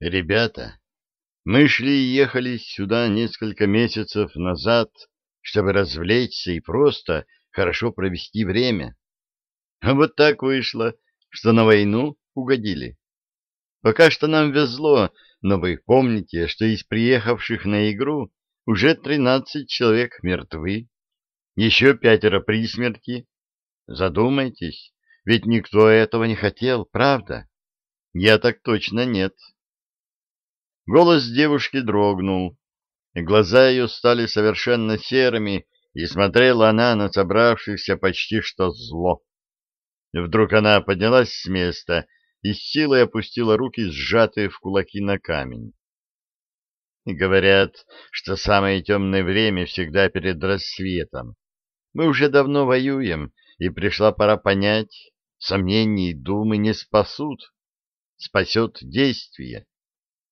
Ребята, мы шли и ехали сюда несколько месяцев назад, чтобы развлечься и просто хорошо провести время. А вот так вышло, что на войну угодили. Пока что нам везло, но вы помните, что из приехавших на игру уже тринадцать человек мертвы, еще пятеро при смерти. Задумайтесь, ведь никто этого не хотел, правда? Я так точно нет. Голос девушки дрогнул, и глаза ее стали совершенно серыми, и смотрела она на собравшихся почти что зло. Вдруг она поднялась с места и с силой опустила руки, сжатые в кулаки на камень. Говорят, что самое темное время всегда перед рассветом. Мы уже давно воюем, и пришла пора понять, сомнений и думы не спасут. Спасет действие.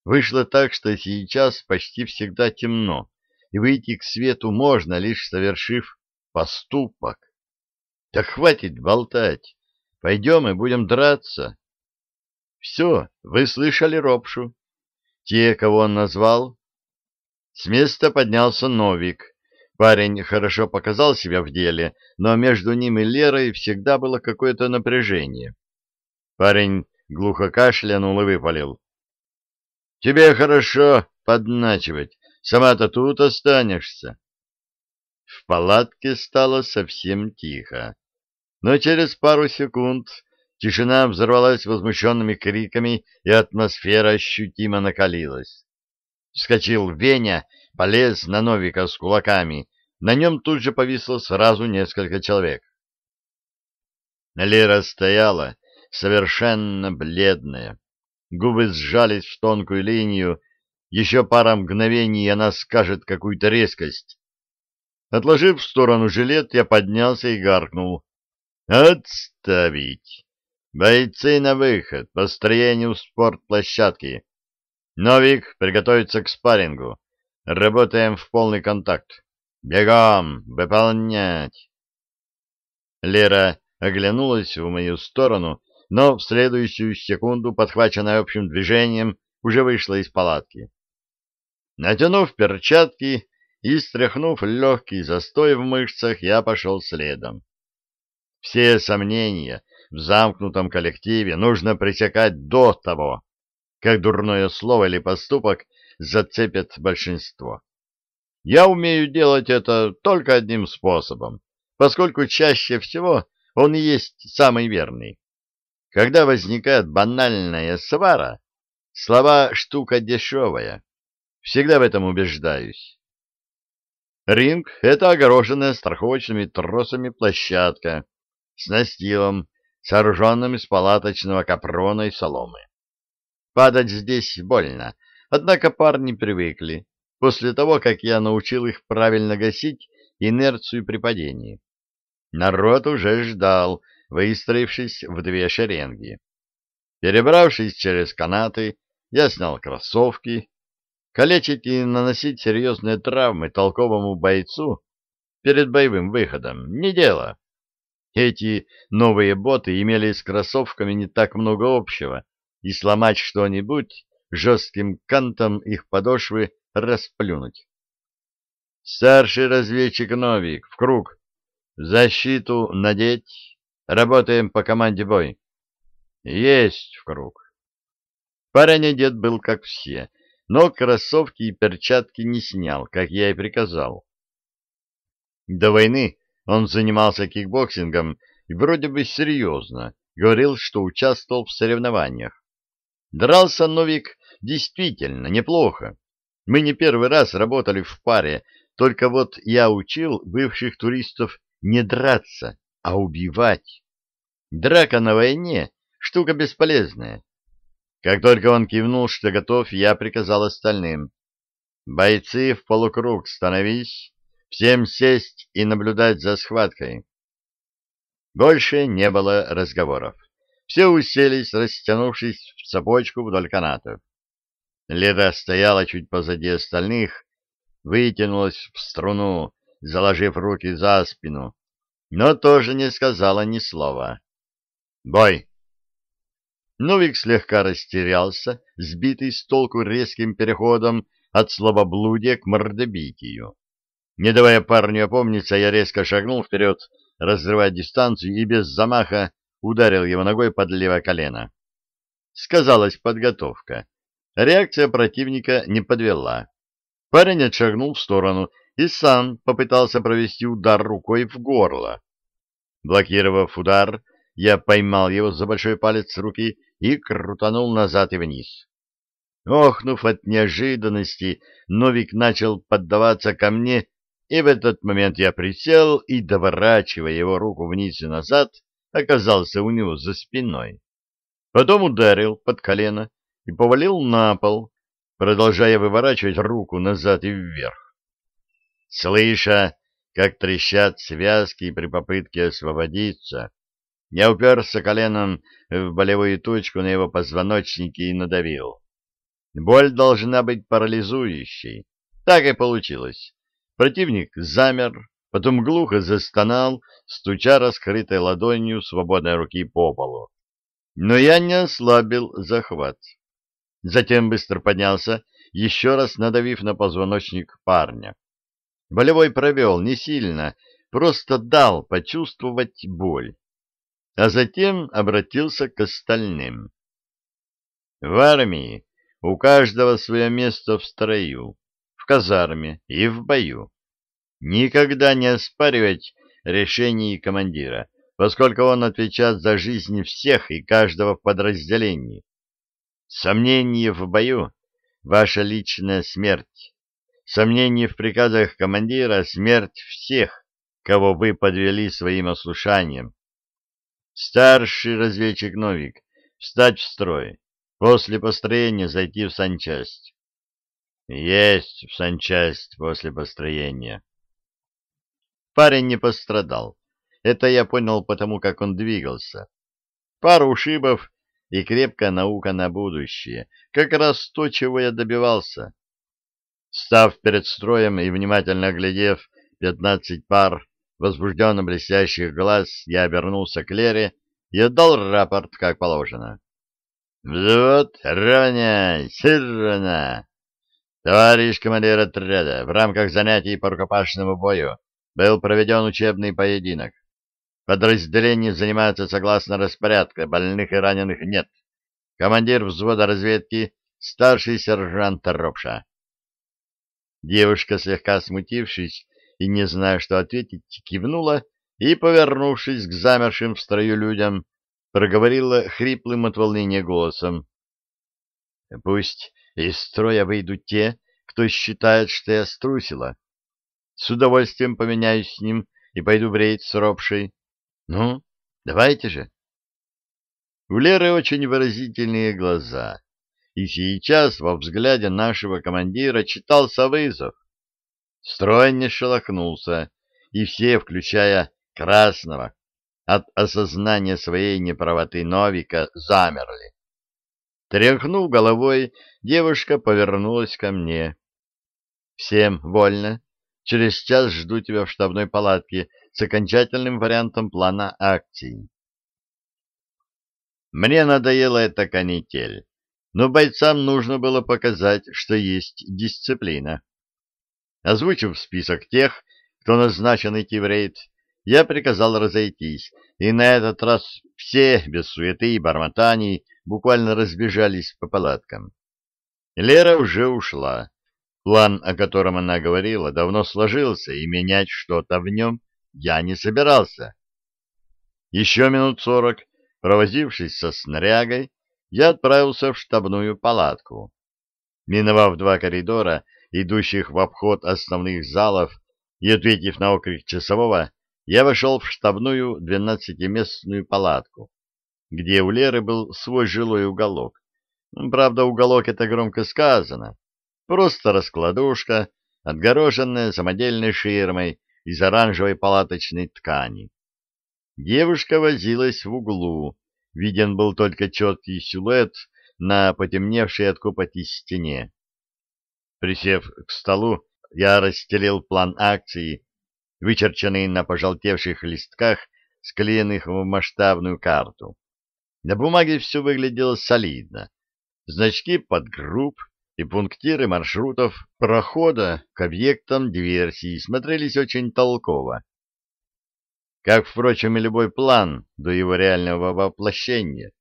Вышло так, что сейчас почти всегда темно, и выйти к свету можно, лишь совершив поступок. Так хватит болтать. Пойдем и будем драться. Все, вы слышали Ропшу. Те, кого он назвал. С места поднялся Новик. Парень хорошо показал себя в деле, но между ним и Лерой всегда было какое-то напряжение. Парень глухо кашлянул и выпалил. Тебе хорошо подначивать, сама-то тут останешься. В палатке стало совсем тихо, но через пару секунд тишина взорвалась возмущенными криками, и атмосфера ощутимо накалилась. Вскочил Веня, полез на Новика с кулаками, на нем тут же повисло сразу несколько человек. Лера стояла, совершенно бледная, Губы сжались в тонкую линию. Еще пара мгновений, и она скажет какую-то резкость. Отложив в сторону жилет, я поднялся и гаркнул. «Отставить! Бойцы на выход, построению спортплощадки. Новик, приготовиться к спаррингу. Работаем в полный контакт. Бегом! Выполнять!» Лера оглянулась в мою сторону но в следующую секунду, подхваченная общим движением, уже вышла из палатки. Натянув перчатки и стряхнув легкий застой в мышцах, я пошел следом. Все сомнения в замкнутом коллективе нужно пресекать до того, как дурное слово или поступок зацепят большинство. Я умею делать это только одним способом, поскольку чаще всего он и есть самый верный. Когда возникает банальная свара, слова штука дешевая. Всегда в этом убеждаюсь. Ринг — это огороженная страховочными тросами площадка с настилом, сооруженным из палаточного капрона и соломы. Падать здесь больно, однако парни привыкли, после того, как я научил их правильно гасить инерцию при падении. Народ уже ждал, выстроившись в две шеренги. Перебравшись через канаты, я снял кроссовки. Калечить и наносить серьезные травмы толковому бойцу перед боевым выходом — не дело. Эти новые боты имели с кроссовками не так много общего, и сломать что-нибудь жестким кантом их подошвы расплюнуть. Старший разведчик Новик, в круг. Защиту надеть, Работаем по команде бой. Есть в круг. Парень одет был как все, но кроссовки и перчатки не снял, как я и приказал. До войны он занимался кикбоксингом и вроде бы серьезно говорил, что участвовал в соревнованиях. Дрался Новик действительно неплохо. Мы не первый раз работали в паре, только вот я учил бывших туристов не драться, а убивать. Драка на войне — штука бесполезная. Как только он кивнул, что готов, я приказал остальным. «Бойцы в полукруг, становись, всем сесть и наблюдать за схваткой». Больше не было разговоров. Все уселись, растянувшись в цепочку вдоль канатов. Леда стояла чуть позади остальных, вытянулась в струну, заложив руки за спину, но тоже не сказала ни слова. «Бой!» Новик слегка растерялся, сбитый с толку резким переходом от слабоблудия к мордобитию. Не давая парню опомниться, я резко шагнул вперед, разрывая дистанцию, и без замаха ударил его ногой под левое колено. Сказалась подготовка. Реакция противника не подвела. Парень отшагнул в сторону и сам попытался провести удар рукой в горло. Блокировав удар, я поймал его за большой палец руки и крутанул назад и вниз. Охнув от неожиданности, Новик начал поддаваться ко мне, и в этот момент я присел и, доворачивая его руку вниз и назад, оказался у него за спиной. Потом ударил под колено и повалил на пол, продолжая выворачивать руку назад и вверх. Слыша, как трещат связки при попытке освободиться, я уперся коленом в болевую точку на его позвоночнике и надавил. Боль должна быть парализующей. Так и получилось. Противник замер, потом глухо застонал, стуча раскрытой ладонью свободной руки по полу. Но я не ослабил захват. Затем быстро поднялся, еще раз надавив на позвоночник парня. Болевой провел не сильно, просто дал почувствовать боль. А затем обратился к остальным. В армии у каждого свое место в строю, в казарме и в бою. Никогда не оспаривать решений командира, поскольку он отвечает за жизнь всех и каждого в подразделении. Сомнение в бою — ваша личная смерть. Сомнение в приказах командира — смерть всех, кого вы подвели своим ослушанием. Старший разведчик Новик, встать в строй, после построения зайти в санчасть. Есть в санчасть после построения. Парень не пострадал. Это я понял потому, как он двигался. Пару ушибов и крепкая наука на будущее. Как раз то, чего я добивался. Став перед строем и внимательно оглядев пятнадцать пар возбужденно блестящих глаз, я обернулся к Лере и отдал рапорт, как положено. «Взвод, равняй, сирна!» «Товарищ командир отряда, в рамках занятий по рукопашному бою был проведен учебный поединок. Подразделение занимается согласно распорядка, больных и раненых нет. Командир взвода разведки — старший сержант Ропша. Девушка, слегка смутившись и не зная, что ответить, кивнула и, повернувшись к замершим в строю людям, проговорила хриплым от волнения голосом. — Пусть из строя выйдут те, кто считает, что я струсила. С удовольствием поменяюсь с ним и пойду в рейд с Ропшей. Ну, давайте же. У Леры очень выразительные глаза, и сейчас во взгляде нашего командира читался вызов. Строй не шелохнулся, и все, включая Красного, от осознания своей неправоты Новика, замерли. Тряхнув головой, девушка повернулась ко мне. — Всем вольно. Через час жду тебя в штабной палатке с окончательным вариантом плана акций. Мне надоела эта канитель, но бойцам нужно было показать, что есть дисциплина. Озвучив список тех, кто назначен идти в рейд, я приказал разойтись, и на этот раз все, без суеты и бормотаний, буквально разбежались по палаткам. Лера уже ушла. План, о котором она говорила, давно сложился, и менять что-то в нем я не собирался. Еще минут сорок, провозившись со снарягой, я отправился в штабную палатку. Миновав два коридора, идущих в обход основных залов, и ответив на окрик часового, я вошел в штабную двенадцатиместную палатку, где у Леры был свой жилой уголок. Правда, уголок — это громко сказано. Просто раскладушка, отгороженная самодельной ширмой из оранжевой палаточной ткани. Девушка возилась в углу, виден был только четкий силуэт на потемневшей от копоти стене. Присев к столу, я расстелил план акции, вычерченный на пожелтевших листках, склеенных в масштабную карту. На бумаге все выглядело солидно. Значки подгрупп и пунктиры маршрутов прохода к объектам диверсии смотрелись очень толково. Как, впрочем, и любой план до его реального воплощения.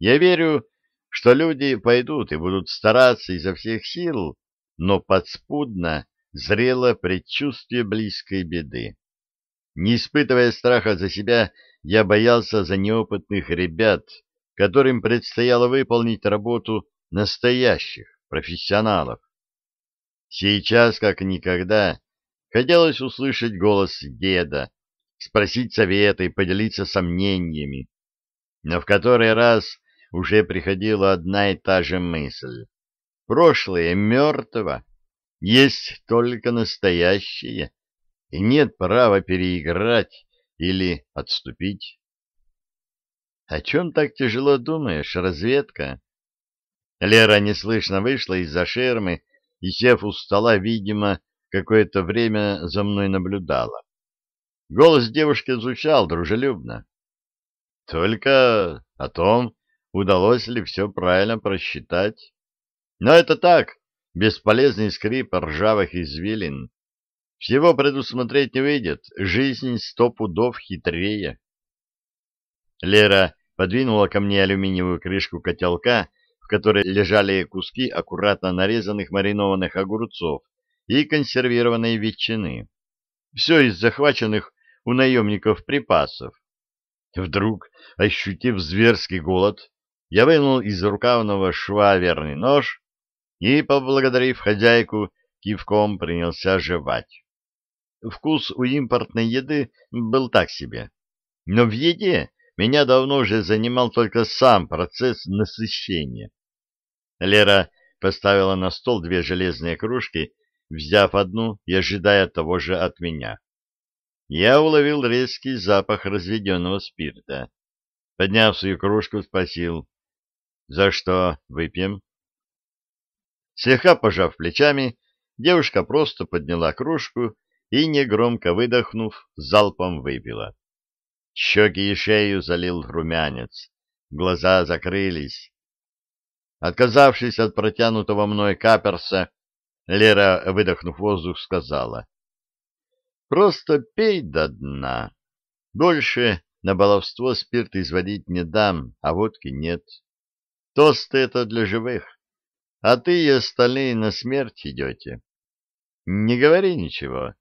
Я верю, что люди пойдут и будут стараться изо всех сил, но подспудно зрело предчувствие близкой беды. Не испытывая страха за себя, я боялся за неопытных ребят, которым предстояло выполнить работу настоящих профессионалов. Сейчас, как никогда, хотелось услышать голос деда, спросить совета и поделиться сомнениями. Но в который раз уже приходила одна и та же мысль. Прошлое мертво, есть только настоящее, и нет права переиграть или отступить. — О чем так тяжело думаешь, разведка? Лера неслышно вышла из-за шермы и, сев у стола, видимо, какое-то время за мной наблюдала. Голос девушки звучал дружелюбно. Только о том, удалось ли все правильно просчитать. Но это так, бесполезный скрип ржавых извилин. Всего предусмотреть не выйдет, жизнь сто пудов хитрее. Лера подвинула ко мне алюминиевую крышку котелка, в которой лежали куски аккуратно нарезанных маринованных огурцов и консервированной ветчины. Все из захваченных у наемников припасов. Вдруг, ощутив зверский голод, я вынул из рукавного шва верный нож и, поблагодарив хозяйку, кивком принялся жевать. Вкус у импортной еды был так себе. Но в еде меня давно уже занимал только сам процесс насыщения. Лера поставила на стол две железные кружки, взяв одну и ожидая того же от меня. Я уловил резкий запах разведенного спирта. Подняв свою кружку, спросил, «За что выпьем?» Слегка пожав плечами, девушка просто подняла кружку и, негромко выдохнув, залпом выпила. Щеки и шею залил румянец, глаза закрылись. Отказавшись от протянутого мной каперса, Лера, выдохнув воздух, сказала. «Просто пей до дна. Больше на баловство спирт изводить не дам, а водки нет. Тосты это для живых, а ты и остальные на смерть идете. Не говори ничего,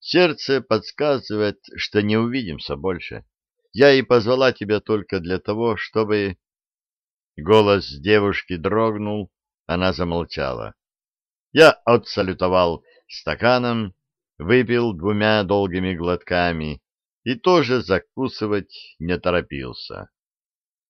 Сердце подсказывает, что не увидимся больше. Я и позвала тебя только для того, чтобы...» Голос девушки дрогнул, она замолчала. Я отсалютовал стаканом, выпил двумя долгими глотками и тоже закусывать не торопился.